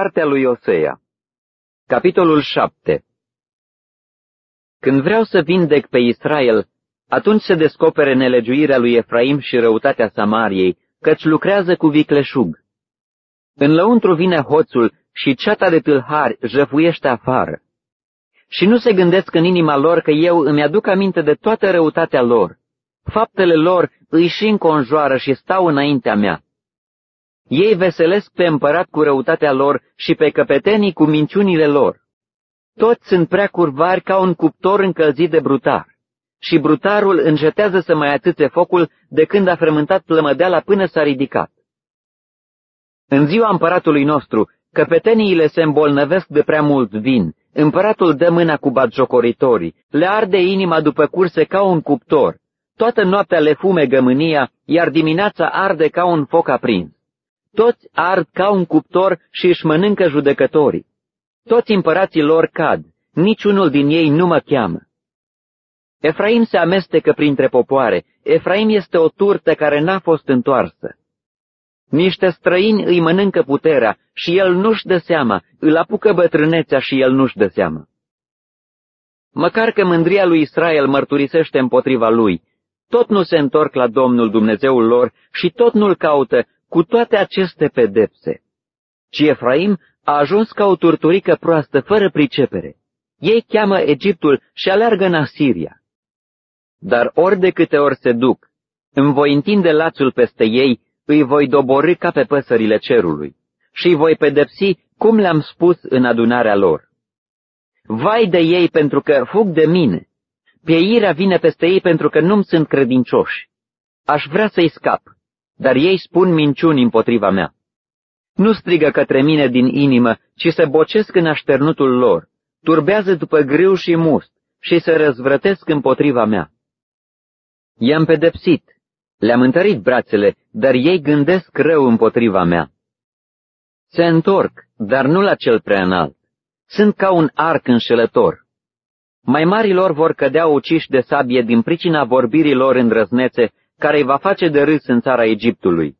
Cartea lui Osea Capitolul 7 Când vreau să vindec pe Israel, atunci se descopere nelegiuirea lui Efraim și răutatea Samariei, căci lucrează cu vicleșug. În lăuntru vine hoțul și ceata de tâlhari jăfuiește afară. Și nu se gândesc în inima lor că eu îmi aduc aminte de toată răutatea lor. Faptele lor îi și înconjoară și stau înaintea mea. Ei veselesc pe împărat cu răutatea lor și pe căpetenii cu minciunile lor. Toți sunt prea curvari ca un cuptor încălzit de brutar. Și brutarul încetează să mai atâțe focul de când a frământat plămădeala până s-a ridicat. În ziua împăratului nostru, căpeteniile se îmbolnăvesc de prea mult vin, împăratul dă mâna cu batjocoritorii, le arde inima după curse ca un cuptor, toată noaptea le fume gămânia, iar dimineața arde ca un foc aprins. Toți ard ca un cuptor și își mănâncă judecătorii. Toți împărații lor cad, niciunul din ei nu mă cheamă. Efraim se amestecă printre popoare, Efraim este o turtă care n-a fost întoarsă. Niște străini îi mănâncă puterea și el nu-și dă seama, îl apucă bătrânețea și el nu-și dă seama. Măcar că mândria lui Israel mărturisește împotriva lui, tot nu se întorc la Domnul Dumnezeul lor și tot nu-l caută cu toate aceste pedepse. Ci Efraim a ajuns ca o turturică proastă, fără pricepere. Ei cheamă Egiptul și aleargă în Asiria. Dar ori de câte ori se duc, îmi voi întinde lațul peste ei, îi voi dobori ca pe păsările cerului și îi voi pedepsi cum le-am spus în adunarea lor. Vai de ei pentru că fug de mine, pieirea vine peste ei pentru că nu-mi sunt credincioși. Aș vrea să-i scap, dar ei spun minciuni împotriva mea. Nu strigă către mine din inimă, ci se bocesc în așternutul lor, turbează după grâu și must și se răzvrătesc împotriva mea. I-am pedepsit, le-am întărit brațele, dar ei gândesc rău împotriva mea. Se întorc, dar nu la cel prea înalt. Sunt ca un arc înșelător. Mai marilor vor cădea uciși de sabie din pricina vorbirilor îndrăznețe care îi va face de râs în țara Egiptului.